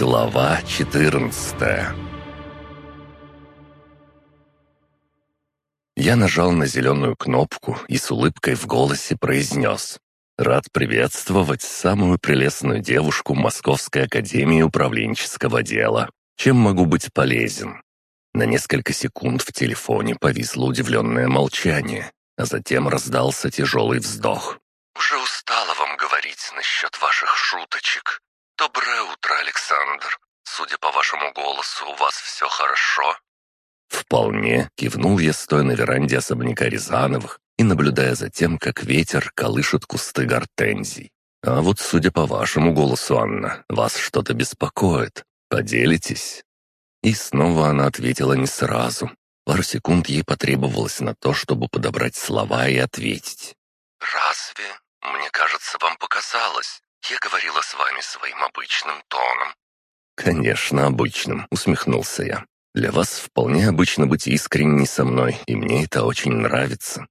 Глава 14 Я нажал на зеленую кнопку и с улыбкой в голосе произнес «Рад приветствовать самую прелестную девушку Московской Академии управленческого дела. Чем могу быть полезен?» На несколько секунд в телефоне повисло удивленное молчание, а затем раздался тяжелый вздох. «Уже устала вам говорить насчет ваших шуточек. Доброе утро, Александр. Судя по вашему голосу, у вас все хорошо?» «Вполне», — кивнул я, стоя на веранде особняка Рязановых и наблюдая за тем, как ветер колышет кусты гортензий. «А вот, судя по вашему голосу, Анна, вас что-то беспокоит. Поделитесь?» И снова она ответила не сразу. Пару секунд ей потребовалось на то, чтобы подобрать слова и ответить. «Разве? Мне кажется, вам показалось. Я говорила с вами своим обычным тоном». «Конечно, обычным», — усмехнулся я. «Для вас вполне обычно быть искренней со мной, и мне это очень нравится».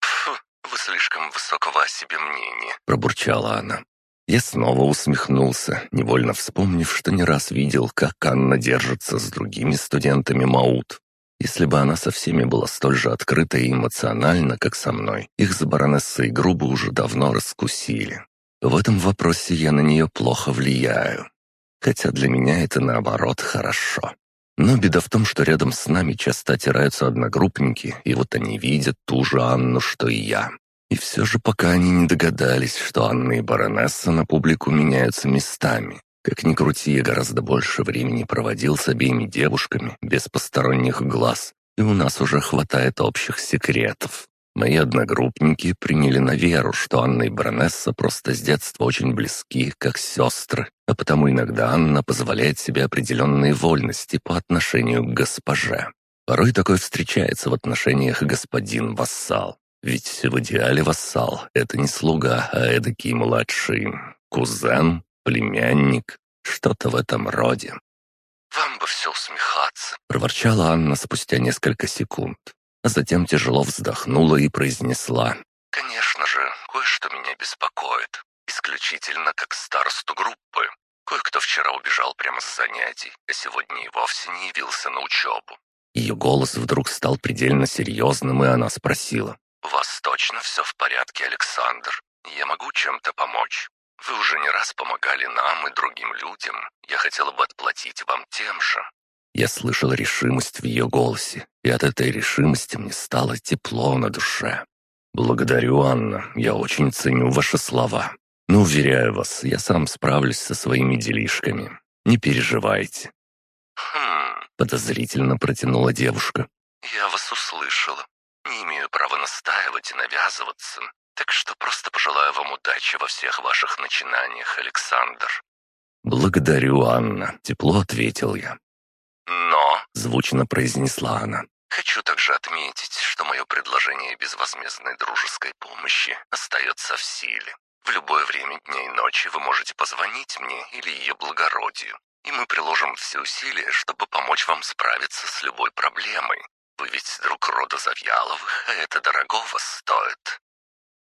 «Фу, вы слишком высокого о себе мнения», — пробурчала она. Я снова усмехнулся, невольно вспомнив, что не раз видел, как Анна держится с другими студентами МАУТ. Если бы она со всеми была столь же открыта и эмоциональна, как со мной, их с баронессой грубо уже давно раскусили. В этом вопросе я на нее плохо влияю. Хотя для меня это, наоборот, хорошо. Но беда в том, что рядом с нами часто отираются одногруппники, и вот они видят ту же Анну, что и я. И все же пока они не догадались, что Анна и баронесса на публику меняются местами. Как ни крути, я гораздо больше времени проводил с обеими девушками, без посторонних глаз, и у нас уже хватает общих секретов. Мои одногруппники приняли на веру, что Анна и баронесса просто с детства очень близки, как сестры, а потому иногда Анна позволяет себе определенные вольности по отношению к госпоже. Порой такое встречается в отношениях господин-вассал. Ведь в идеале вассал — это не слуга, а эдакий младший кузен, племянник, что-то в этом роде. «Вам бы все усмехаться», — проворчала Анна спустя несколько секунд, а затем тяжело вздохнула и произнесла. «Конечно же, кое-что меня беспокоит, исключительно как старосту группы. Кое-кто вчера убежал прямо с занятий, а сегодня и вовсе не явился на учебу». Ее голос вдруг стал предельно серьезным, и она спросила. «У вас точно все в порядке, Александр? Я могу чем-то помочь? Вы уже не раз помогали нам и другим людям. Я хотела бы отплатить вам тем же». Я слышал решимость в ее голосе, и от этой решимости мне стало тепло на душе. «Благодарю, Анна, я очень ценю ваши слова. Но, уверяю вас, я сам справлюсь со своими делишками. Не переживайте». «Хм...» — подозрительно протянула девушка. «Я вас услышала. Не имею права настаивать и навязываться, так что просто пожелаю вам удачи во всех ваших начинаниях, Александр». «Благодарю, Анна», — тепло ответил я. «Но», — звучно произнесла она, «хочу также отметить, что мое предложение безвозмездной дружеской помощи остается в силе. В любое время дня и ночи вы можете позвонить мне или ее благородию, и мы приложим все усилия, чтобы помочь вам справиться с любой проблемой, вы ведь друг рода Завьяловых, а это дорогого стоит».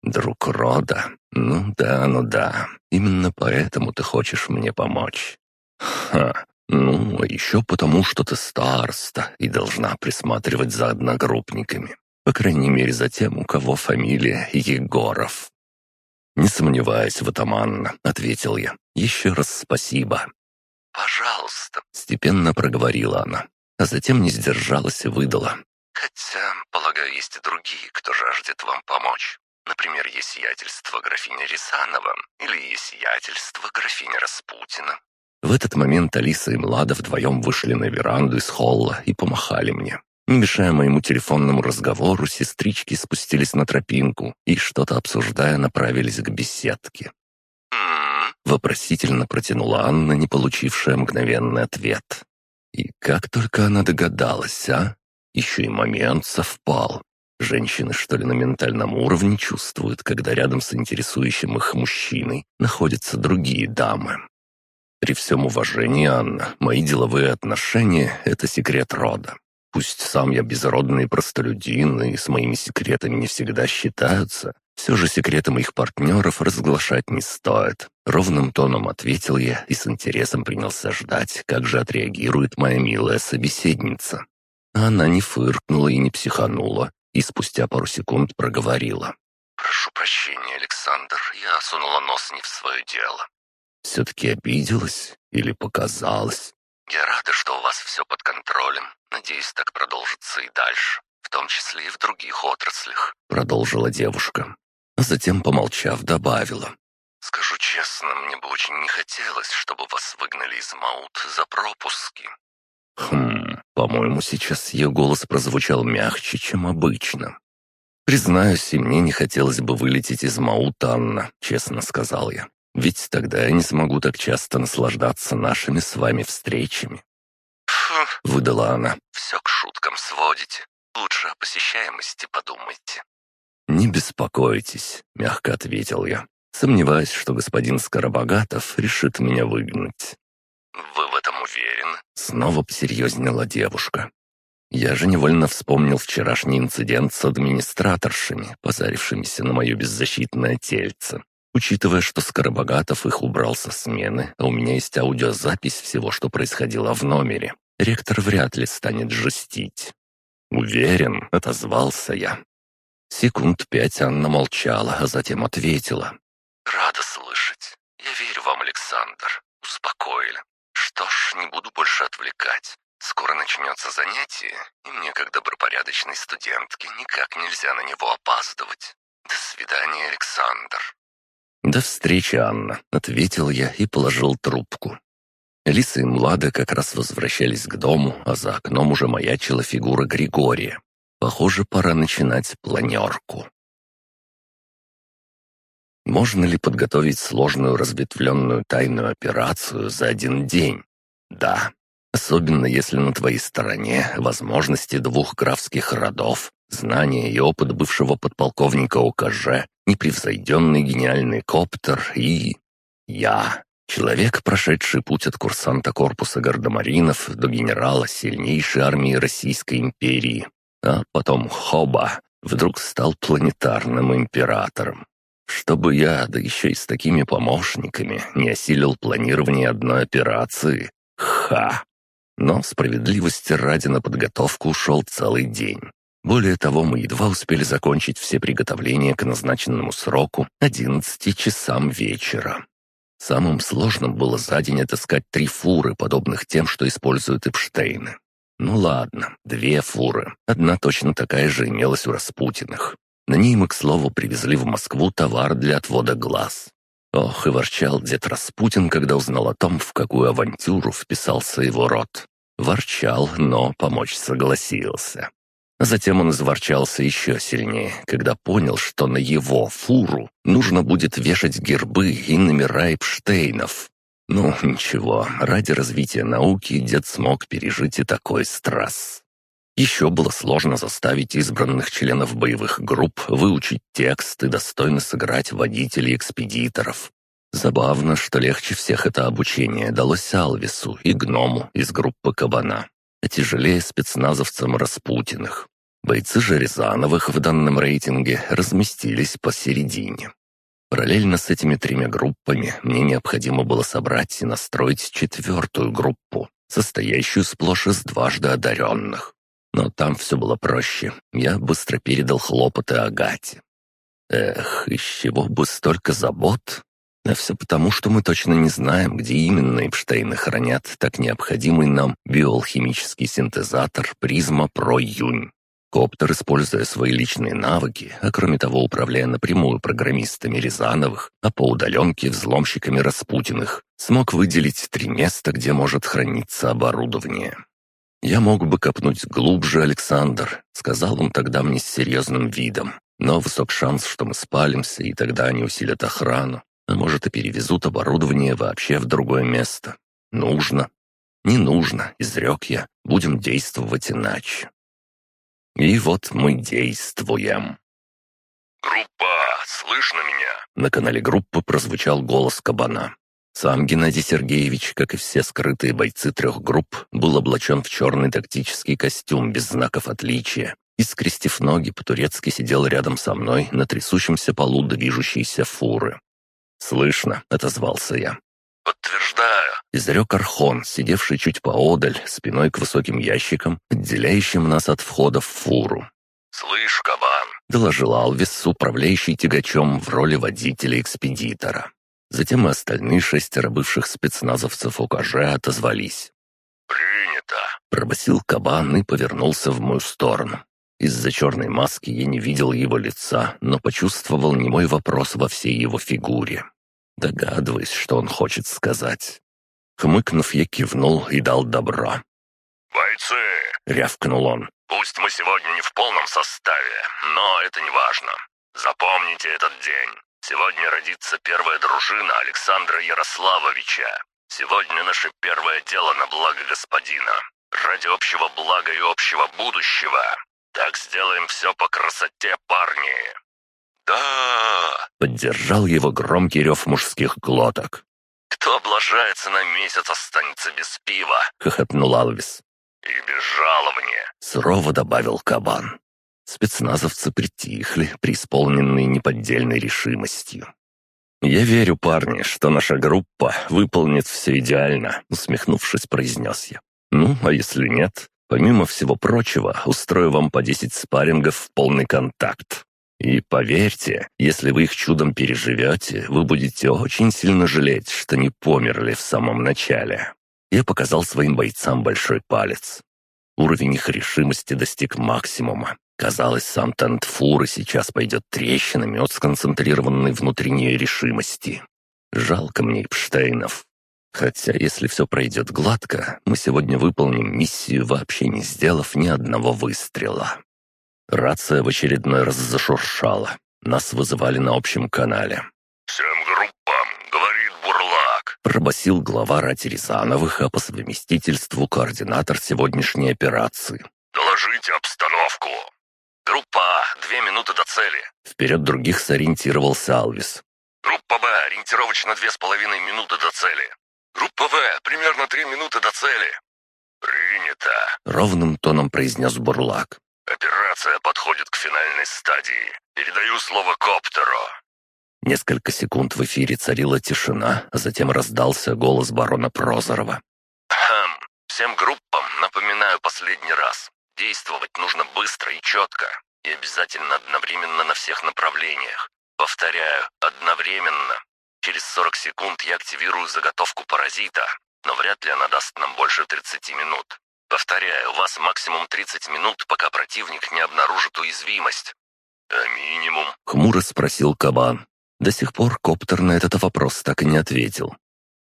«Друг рода? Ну да, ну да. Именно поэтому ты хочешь мне помочь». «Ха, ну, а еще потому, что ты староста и должна присматривать за одногруппниками. По крайней мере, за тем, у кого фамилия Егоров». «Не сомневаюсь в этом, Анна», — ответил я. «Еще раз спасибо». «Пожалуйста», — степенно проговорила она а затем не сдержалась и выдала. «Хотя, полагаю, есть и другие, кто жаждет вам помочь. Например, есть сиятельство графини Рисанова или есть сиятельство графини Распутина». В этот момент Алиса и Млада вдвоем вышли на веранду из холла и помахали мне. Не мешая моему телефонному разговору, сестрички спустились на тропинку и, что-то обсуждая, направились к беседке. Вопросительно протянула Анна, не получившая мгновенный ответ. И как только она догадалась, а? Еще и момент совпал. Женщины, что ли, на ментальном уровне чувствуют, когда рядом с интересующим их мужчиной находятся другие дамы. При всем уважении, Анна, мои деловые отношения — это секрет рода. Пусть сам я безродный простолюдин, и с моими секретами не всегда считаются, Все же секреты моих партнеров разглашать не стоит. Ровным тоном ответил я и с интересом принялся ждать, как же отреагирует моя милая собеседница. Она не фыркнула и не психанула, и спустя пару секунд проговорила. «Прошу прощения, Александр, я сунула нос не в свое дело». «Все-таки обиделась или показалось?» «Я рада, что у вас все под контролем. Надеюсь, так продолжится и дальше, в том числе и в других отраслях», — продолжила девушка. А затем, помолчав, добавила. «Скажу честно, мне бы очень не хотелось, чтобы вас выгнали из МАУТ за пропуски». «Хм, по-моему, сейчас ее голос прозвучал мягче, чем обычно». «Признаюсь, и мне не хотелось бы вылететь из МАУТ, Анна», — честно сказал я. «Ведь тогда я не смогу так часто наслаждаться нашими с вами встречами». «Фу», — выдала она. «Все к шуткам сводите. Лучше о посещаемости подумайте». «Не беспокойтесь», — мягко ответил я. Сомневаюсь, что господин Скоробогатов решит меня выгнать. «Вы в этом уверены?» Снова посерьезнела девушка. Я же невольно вспомнил вчерашний инцидент с администраторшами, позарившимися на мое беззащитное тельце. Учитывая, что Скоробогатов их убрал со смены, а у меня есть аудиозапись всего, что происходило в номере, ректор вряд ли станет жестить. «Уверен», — отозвался я. Секунд пять Анна молчала, а затем ответила. «Рада слышать. Я верю вам, Александр. Успокоили. Что ж, не буду больше отвлекать. Скоро начнется занятие, и мне, как добропорядочной студентке, никак нельзя на него опаздывать. До свидания, Александр». «До встречи, Анна», — ответил я и положил трубку. Лиса и Млада как раз возвращались к дому, а за окном уже маячила фигура Григория. Похоже, пора начинать планерку. Можно ли подготовить сложную разветвленную тайную операцию за один день? Да. Особенно если на твоей стороне возможности двух графских родов, знания и опыт бывшего подполковника ОКЖ, непревзойденный гениальный коптер и... Я. Человек, прошедший путь от курсанта корпуса гардемаринов до генерала сильнейшей армии Российской империи, а потом Хоба вдруг стал планетарным императором. Чтобы я, да еще и с такими помощниками, не осилил планирование одной операции. Ха! Но справедливости ради на подготовку ушел целый день. Более того, мы едва успели закончить все приготовления к назначенному сроку 11 часам вечера. Самым сложным было за день отыскать три фуры, подобных тем, что используют Эпштейны. Ну ладно, две фуры. Одна точно такая же имелась у Распутиных. На ней мы, к слову, привезли в Москву товар для отвода глаз. Ох, и ворчал дед Распутин, когда узнал о том, в какую авантюру вписался его род. Ворчал, но помочь согласился. Затем он изворчался еще сильнее, когда понял, что на его фуру нужно будет вешать гербы и номера Эпштейнов. Ну, ничего, ради развития науки дед смог пережить и такой стресс. Еще было сложно заставить избранных членов боевых групп выучить текст и достойно сыграть водителей-экспедиторов. Забавно, что легче всех это обучение далось Алвису и Гному из группы Кабана, а тяжелее спецназовцам Распутиных. Бойцы же Рязановых в данном рейтинге разместились посередине. Параллельно с этими тремя группами мне необходимо было собрать и настроить четвертую группу, состоящую сплошь из дважды одаренных. Но там все было проще. Я быстро передал хлопоты Агате. Эх, из чего бы столько забот? А все потому, что мы точно не знаем, где именно Эпштейны хранят так необходимый нам биохимический синтезатор призма Про-Юнь. Коптер, используя свои личные навыки, а кроме того управляя напрямую программистами Рязановых, а по удаленке взломщиками Распутиных, смог выделить три места, где может храниться оборудование. «Я мог бы копнуть глубже, Александр», — сказал он тогда мне с серьезным видом. «Но высок шанс, что мы спалимся, и тогда они усилят охрану, а может и перевезут оборудование вообще в другое место. Нужно. Не нужно, изрек я. Будем действовать иначе. И вот мы действуем. «Группа, слышно меня?» На канале группы прозвучал голос кабана. Сам Геннадий Сергеевич, как и все скрытые бойцы трех групп, был облачен в черный тактический костюм без знаков отличия, и, скрестив ноги, по-турецки сидел рядом со мной на трясущемся полу движущейся фуры. «Слышно», — отозвался я. «Подтверждаю», — изрек Архон, сидевший чуть поодаль, спиной к высоким ящикам, отделяющим нас от входа в фуру. «Слышь, кабан», — доложил Алвис, управляющий тягачом в роли водителя-экспедитора. Затем и остальные шестеро бывших спецназовцев УКЖ отозвались. «Принято», — пробасил кабан и повернулся в мою сторону. Из-за черной маски я не видел его лица, но почувствовал немой вопрос во всей его фигуре. Догадываясь, что он хочет сказать. Хмыкнув, я кивнул и дал добро. «Бойцы!» — рявкнул он. «Пусть мы сегодня не в полном составе, но это не важно. Запомните этот день. Сегодня родится первая дружина Александра Ярославовича. Сегодня наше первое дело на благо господина. Ради общего блага и общего будущего. Так сделаем все по красоте, парни. Да! Поддержал его громкий рев мужских глоток. Кто облажается на месяц, останется без пива. Хохотнул Алвис. И без жалования. Сурово добавил кабан. Спецназовцы притихли, преисполненные неподдельной решимостью. «Я верю, парни, что наша группа выполнит все идеально», — усмехнувшись, произнес я. «Ну, а если нет, помимо всего прочего, устрою вам по 10 спаррингов в полный контакт. И поверьте, если вы их чудом переживете, вы будете очень сильно жалеть, что не померли в самом начале». Я показал своим бойцам большой палец. Уровень их решимости достиг максимума. Казалось, сам тент фуры сейчас пойдет трещинами от сконцентрированной внутренней решимости. Жалко мне Эпштейнов. Хотя, если все пройдет гладко, мы сегодня выполним миссию, вообще не сделав ни одного выстрела. Рация в очередной раз зашуршала. Нас вызывали на общем канале. «Всем группам, говорит Бурлак», — пробасил глава рати Рязановых, а по совместительству координатор сегодняшней операции. «Доложите обстановку». «Группа А, две минуты до цели». Вперед других сориентировался Алвис. «Группа Б, ориентировочно две с половиной минуты до цели». «Группа В, примерно три минуты до цели». «Принято», — ровным тоном произнес Бурлак. «Операция подходит к финальной стадии. Передаю слово Коптеру». Несколько секунд в эфире царила тишина, а затем раздался голос барона Прозорова. «Хм, всем группам напоминаю последний раз. Действовать нужно быстро и четко, и обязательно одновременно на всех направлениях. Повторяю, одновременно. Через 40 секунд я активирую заготовку паразита, но вряд ли она даст нам больше 30 минут. Повторяю, у вас максимум 30 минут, пока противник не обнаружит уязвимость. А минимум? Хмуро спросил Кабан. До сих пор коптер на этот вопрос так и не ответил.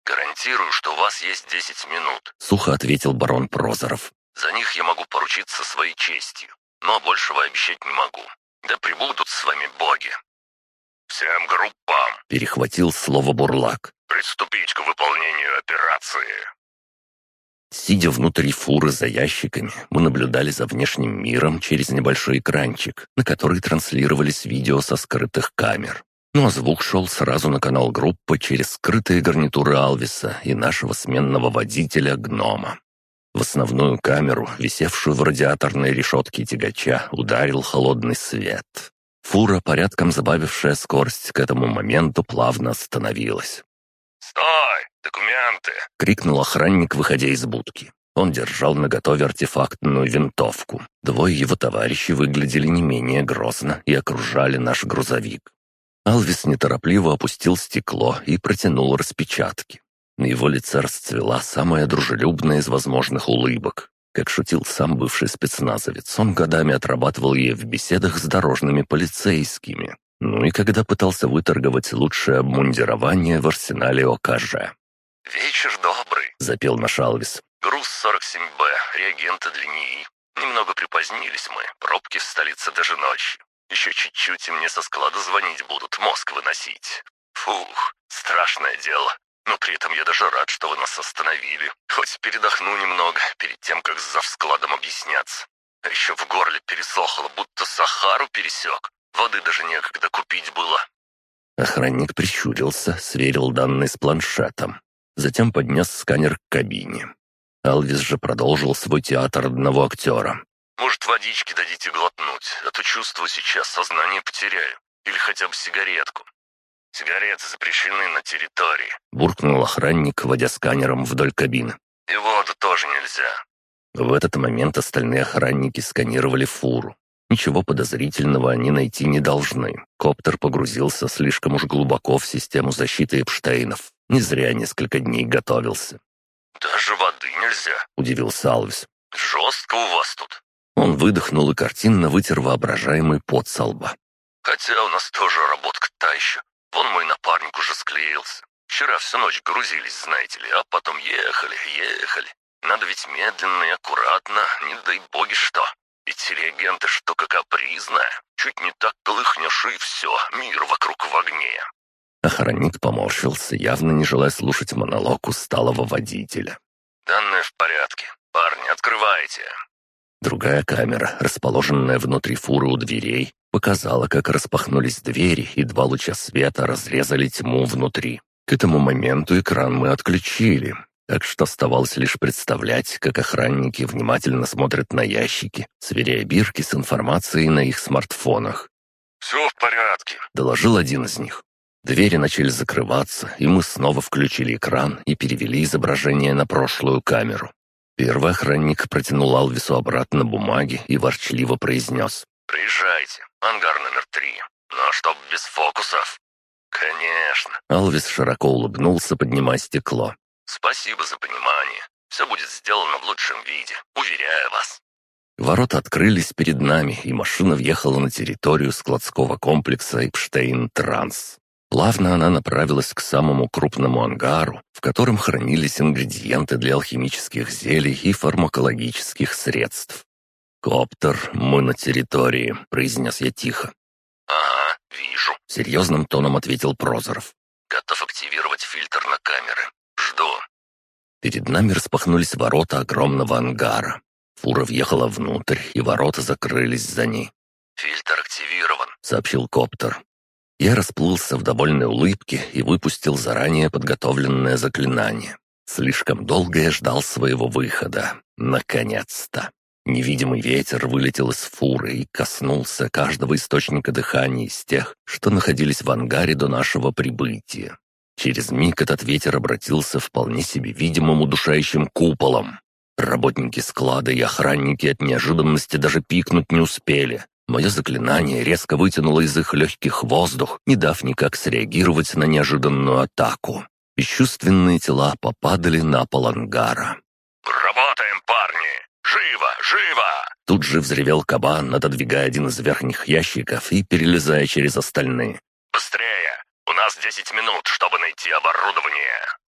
«Гарантирую, что у вас есть 10 минут», — сухо ответил барон Прозоров. За них я могу поручиться своей честью, но большего обещать не могу. Да прибудут с вами боги. Всем группам, перехватил слово Бурлак, приступить к выполнению операции. Сидя внутри фуры за ящиками, мы наблюдали за внешним миром через небольшой экранчик, на который транслировались видео со скрытых камер. Ну а звук шел сразу на канал группы через скрытые гарнитуры Алвиса и нашего сменного водителя Гнома. В основную камеру, висевшую в радиаторной решетке тягача, ударил холодный свет. Фура, порядком забавившая скорость, к этому моменту плавно остановилась. «Стой! Документы!» — крикнул охранник, выходя из будки. Он держал наготове артефактную винтовку. Двое его товарищей выглядели не менее грозно и окружали наш грузовик. Алвис неторопливо опустил стекло и протянул распечатки. На его лице расцвела самая дружелюбная из возможных улыбок. Как шутил сам бывший спецназовец, он годами отрабатывал ей в беседах с дорожными полицейскими. Ну и когда пытался выторговать лучшее обмундирование в арсенале ОКЖ. «Вечер добрый», — запел наш Алвис. «Груз 47Б, реагенты для НИИ. Немного припозднились мы, пробки в столице даже ночью. Еще чуть-чуть и мне со склада звонить будут, мозг выносить. Фух, страшное дело. Но при этом я даже рад, что вы нас остановили. Хоть передохну немного, перед тем, как с завскладом объясняться. А еще в горле пересохло, будто Сахару пересек. Воды даже некогда купить было. Охранник прищурился, сверил данные с планшетом. Затем поднес сканер к кабине. Алвис же продолжил свой театр одного актера. Может, водички дадите глотнуть, а то чувствую сейчас сознание потеряю. Или хотя бы сигаретку. Сигареты запрещены на территории. Буркнул охранник, водя сканером вдоль кабины. И воду тоже нельзя. В этот момент остальные охранники сканировали фуру. Ничего подозрительного они найти не должны. Коптер погрузился слишком уж глубоко в систему защиты Эпштейнов. Не зря несколько дней готовился. «Даже воды нельзя», — удивился Алвис. «Жестко у вас тут». Он выдохнул и картинно вытер воображаемый пот со лба. «Хотя у нас тоже работка та еще. Вон мой напарник уже склеился. Вчера всю ночь грузились, знаете ли, а потом ехали, ехали. Надо ведь медленно и аккуратно, не дай боги что. Эти реагенты штука капризная. Чуть не так колыхнешь и все, мир вокруг в огне. Охранник поморщился, явно не желая слушать монолог усталого водителя. «Данные в порядке. Парни, открывайте!» Другая камера, расположенная внутри фуры у дверей, показала, как распахнулись двери, и два луча света разрезали тьму внутри. К этому моменту экран мы отключили, так что оставалось лишь представлять, как охранники внимательно смотрят на ящики, сверяя бирки с информацией на их смартфонах. «Все в порядке», — доложил один из них. Двери начали закрываться, и мы снова включили экран и перевели изображение на прошлую камеру. Первый охранник протянул Алвису обратно бумаги и ворчливо произнес. «Приезжайте, ангар номер три. Но чтоб без фокусов». «Конечно». Алвис широко улыбнулся, поднимая стекло. «Спасибо за понимание. Все будет сделано в лучшем виде, уверяю вас». Ворота открылись перед нами, и машина въехала на территорию складского комплекса «Эпштейн Транс». Плавно она направилась к самому крупному ангару, в котором хранились ингредиенты для алхимических зелий и фармакологических средств. «Коптер, мы на территории», — произнес я тихо. «Ага, вижу», — серьезным тоном ответил Прозоров. «Готов активировать фильтр на камеры. Жду». Перед нами распахнулись ворота огромного ангара. Фура въехала внутрь, и ворота закрылись за ней. «Фильтр активирован», — сообщил коптер. Я расплылся в довольной улыбке и выпустил заранее подготовленное заклинание. Слишком долго я ждал своего выхода. Наконец-то. Невидимый ветер вылетел из фуры и коснулся каждого источника дыхания из тех, что находились в ангаре до нашего прибытия. Через миг этот ветер обратился вполне себе видимым удушающим куполом. Работники склада и охранники от неожиданности даже пикнуть не успели. Мое заклинание резко вытянуло из их легких воздух, не дав никак среагировать на неожиданную атаку. Бесчувственные тела попадали на пол ангара. «Работаем, парни! Живо, живо!» Тут же взревел кабан, отодвигая один из верхних ящиков и перелезая через остальные. «Быстрее! У нас десять минут, чтобы найти оборудование!»